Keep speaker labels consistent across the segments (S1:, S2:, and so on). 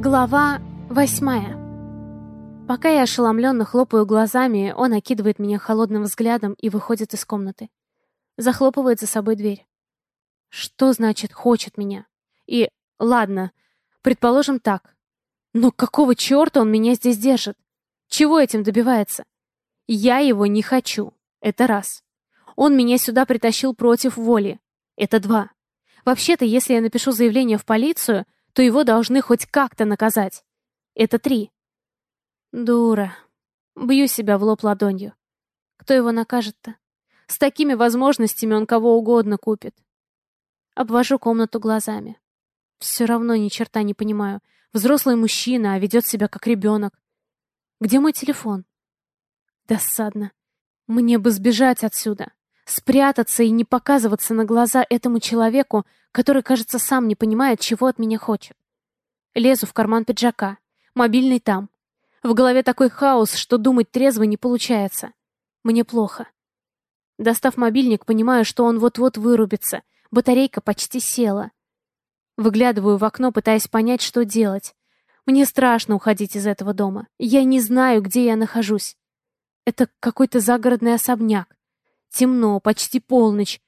S1: Глава восьмая. Пока я ошеломленно хлопаю глазами, он окидывает меня холодным взглядом и выходит из комнаты. Захлопывает за собой дверь. Что значит «хочет меня»? И, ладно, предположим так. Но какого черта он меня здесь держит? Чего этим добивается? Я его не хочу. Это раз. Он меня сюда притащил против воли. Это два. Вообще-то, если я напишу заявление в полицию, то его должны хоть как-то наказать. Это три. Дура. Бью себя в лоб ладонью. Кто его накажет-то? С такими возможностями он кого угодно купит. Обвожу комнату глазами. Все равно ни черта не понимаю. Взрослый мужчина, а ведет себя как ребенок. Где мой телефон? Досадно. Мне бы сбежать отсюда. Спрятаться и не показываться на глаза этому человеку, который, кажется, сам не понимает, чего от меня хочет. Лезу в карман пиджака. Мобильный там. В голове такой хаос, что думать трезво не получается. Мне плохо. Достав мобильник, понимаю, что он вот-вот вырубится. Батарейка почти села. Выглядываю в окно, пытаясь понять, что делать. Мне страшно уходить из этого дома. Я не знаю, где я нахожусь. Это какой-то загородный особняк. Темно, почти полночь.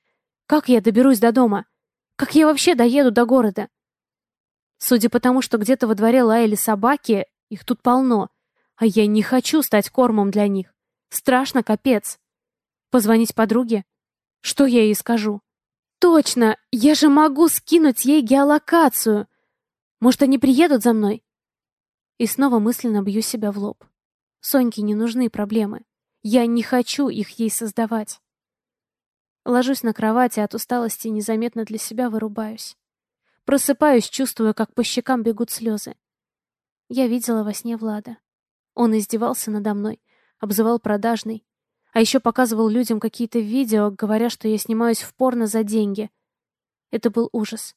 S1: Как я доберусь до дома? Как я вообще доеду до города? Судя по тому, что где-то во дворе лаяли собаки, их тут полно. А я не хочу стать кормом для них. Страшно, капец. Позвонить подруге? Что я ей скажу? Точно, я же могу скинуть ей геолокацию. Может, они приедут за мной? И снова мысленно бью себя в лоб. Соньке не нужны проблемы. Я не хочу их ей создавать. Ложусь на кровати, от усталости незаметно для себя вырубаюсь. Просыпаюсь, чувствуя, как по щекам бегут слезы. Я видела во сне Влада. Он издевался надо мной, обзывал продажной, а еще показывал людям какие-то видео, говоря, что я снимаюсь в порно за деньги. Это был ужас.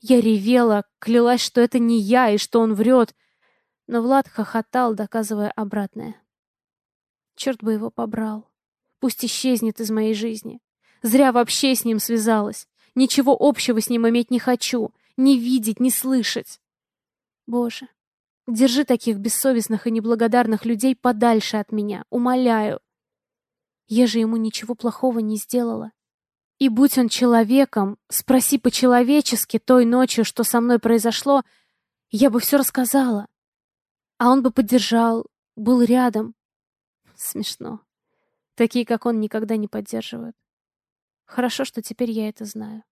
S1: Я ревела, клялась, что это не я и что он врет, но Влад хохотал, доказывая обратное. Черт бы его побрал. Пусть исчезнет из моей жизни. Зря вообще с ним связалась. Ничего общего с ним иметь не хочу. Ни видеть, ни слышать. Боже, держи таких бессовестных и неблагодарных людей подальше от меня. Умоляю. Я же ему ничего плохого не сделала. И будь он человеком, спроси по-человечески той ночью, что со мной произошло, я бы все рассказала. А он бы поддержал, был рядом. Смешно. Такие, как он, никогда не поддерживают. Хорошо, что теперь я это знаю.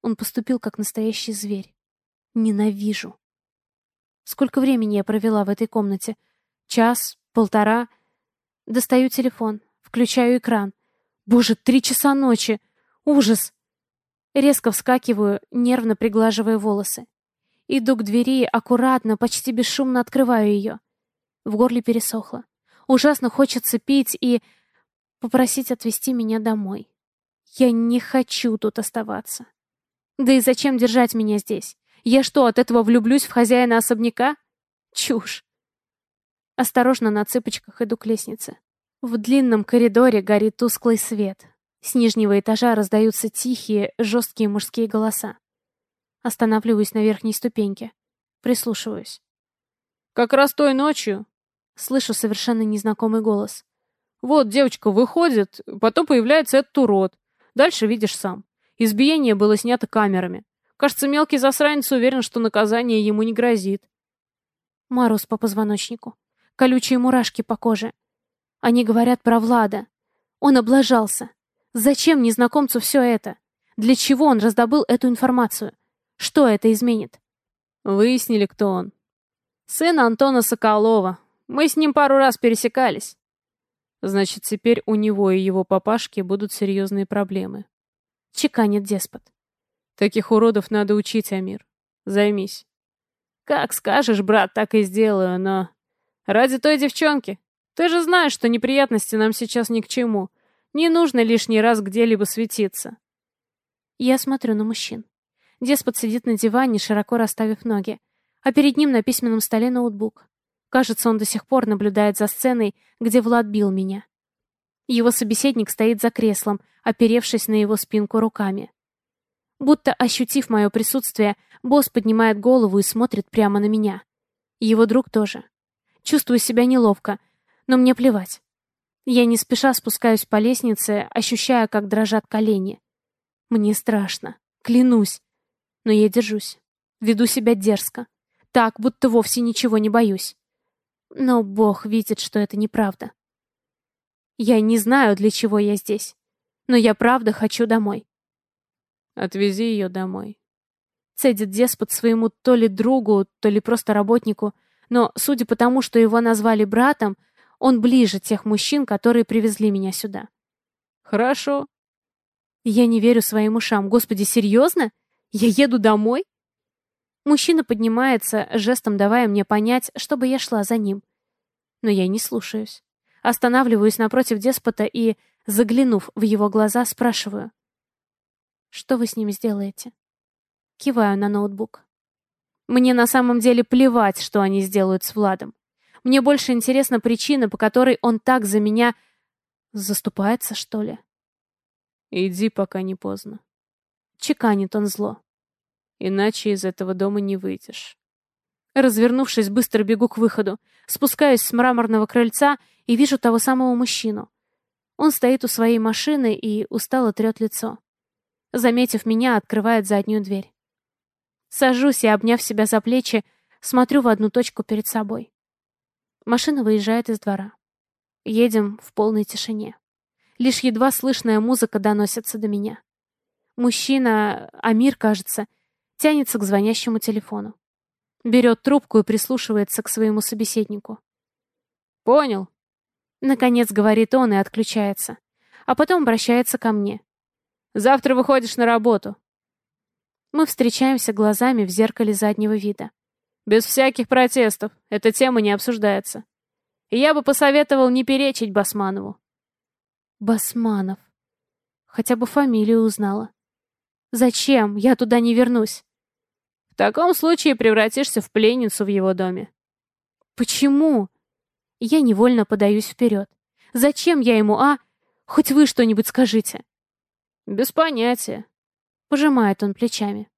S1: Он поступил как настоящий зверь. Ненавижу. Сколько времени я провела в этой комнате? Час? Полтора? Достаю телефон, включаю экран. Боже, три часа ночи! Ужас! Резко вскакиваю, нервно приглаживая волосы. Иду к двери, аккуратно, почти бесшумно открываю ее. В горле пересохло. Ужасно хочется пить и попросить отвезти меня домой. Я не хочу тут оставаться. Да и зачем держать меня здесь? Я что, от этого влюблюсь в хозяина особняка? Чушь. Осторожно на цыпочках иду к лестнице. В длинном коридоре горит тусклый свет. С нижнего этажа раздаются тихие, жесткие мужские голоса. Останавливаюсь на верхней ступеньке. Прислушиваюсь.
S2: «Как раз той ночью!»
S1: Слышу совершенно незнакомый голос.
S2: «Вот девочка выходит, потом появляется этот урод. Дальше видишь сам. Избиение было снято камерами. Кажется, мелкий засранец уверен, что наказание ему не грозит.
S1: Мороз по позвоночнику. Колючие мурашки по коже. Они говорят про Влада. Он облажался. Зачем незнакомцу все это? Для чего он раздобыл эту информацию? Что это изменит?
S2: Выяснили, кто он. Сын Антона Соколова. Мы с ним пару раз пересекались. Значит, теперь у него и его папашки будут серьезные проблемы.
S1: Чеканит деспот.
S2: Таких уродов надо учить, Амир. Займись. Как скажешь, брат, так и сделаю, но... Ради той девчонки. Ты же знаешь, что неприятности нам сейчас ни к чему. Не нужно лишний раз где-либо светиться.
S1: Я смотрю на мужчин. Деспот сидит на диване, широко расставив ноги, а перед ним на письменном столе ноутбук. Кажется, он до сих пор наблюдает за сценой, где Влад бил меня. Его собеседник стоит за креслом, оперевшись на его спинку руками. Будто ощутив мое присутствие, босс поднимает голову и смотрит прямо на меня. Его друг тоже. Чувствую себя неловко, но мне плевать. Я не спеша спускаюсь по лестнице, ощущая, как дрожат колени. Мне страшно, клянусь. Но я держусь. Веду себя дерзко. Так, будто вовсе ничего не боюсь. Но Бог видит, что это неправда. Я не знаю, для чего я здесь. Но я правда хочу домой.
S2: Отвези ее домой.
S1: Цедит деспот своему то ли другу, то ли просто работнику. Но, судя по тому, что его назвали братом, он ближе тех мужчин, которые привезли меня сюда.
S2: Хорошо.
S1: Я не верю своим ушам. Господи, серьезно? Я еду домой? Мужчина поднимается, жестом давая мне понять, чтобы я шла за ним. Но я не слушаюсь. Останавливаюсь напротив деспота и, заглянув в его глаза, спрашиваю. «Что вы с ним сделаете?» Киваю на ноутбук. Мне на самом деле плевать, что они сделают с Владом. Мне больше интересна причина, по которой он так за меня... Заступается, что ли?
S2: Иди, пока не поздно.
S1: Чеканит он зло.
S2: Иначе из этого дома не выйдешь.
S1: Развернувшись, быстро бегу к выходу. Спускаюсь с мраморного крыльца и вижу того самого мужчину. Он стоит у своей машины и устало трет лицо. Заметив меня, открывает заднюю дверь. Сажусь и, обняв себя за плечи, смотрю в одну точку перед собой. Машина выезжает из двора. Едем в полной тишине. Лишь едва слышная музыка доносится до меня. Мужчина, Амир, кажется, тянется к звонящему телефону. Берет трубку и прислушивается к своему собеседнику.
S2: «Понял», —
S1: наконец говорит он и отключается, а потом обращается ко мне.
S2: «Завтра выходишь на работу».
S1: Мы встречаемся глазами в зеркале заднего вида.
S2: «Без всяких протестов, эта тема не обсуждается. И я бы посоветовал не перечить Басманову».
S1: Басманов. Хотя бы фамилию узнала. Зачем? Я туда не вернусь.
S2: Таком случае превратишься в пленницу в его доме.
S1: Почему? Я невольно подаюсь вперед. Зачем я ему, а? Хоть вы что-нибудь скажите.
S2: Без понятия.
S1: Пожимает он плечами.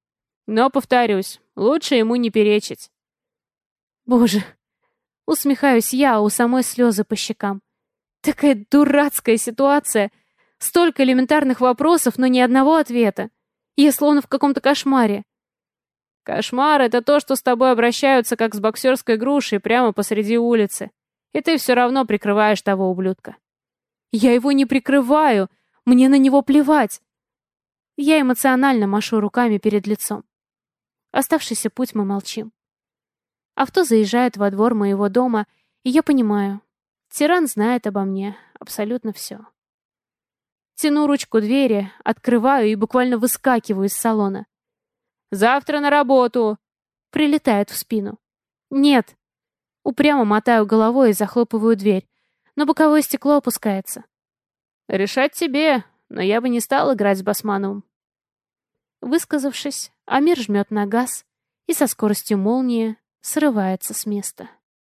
S2: Но, повторюсь, лучше ему не перечить.
S1: Боже. Усмехаюсь я, а у самой слезы по щекам. Такая дурацкая ситуация. Столько элементарных вопросов, но ни одного ответа. Я словно в каком-то кошмаре.
S2: Кошмар — это то, что с тобой обращаются как с боксерской грушей прямо посреди улицы. И ты все равно прикрываешь того ублюдка.
S1: Я его не прикрываю. Мне на него плевать. Я эмоционально машу руками перед лицом. Оставшийся путь мы молчим. Авто заезжает во двор моего дома, и я понимаю, тиран знает обо мне абсолютно все. Тяну ручку двери, открываю и буквально выскакиваю из салона.
S2: Завтра на работу!»
S1: Прилетает в спину. «Нет!» Упрямо мотаю головой и захлопываю дверь, но боковое стекло опускается.
S2: «Решать тебе, но я бы не стал играть с Басмановым».
S1: Высказавшись, Амир жмет на газ и со скоростью молнии срывается с места.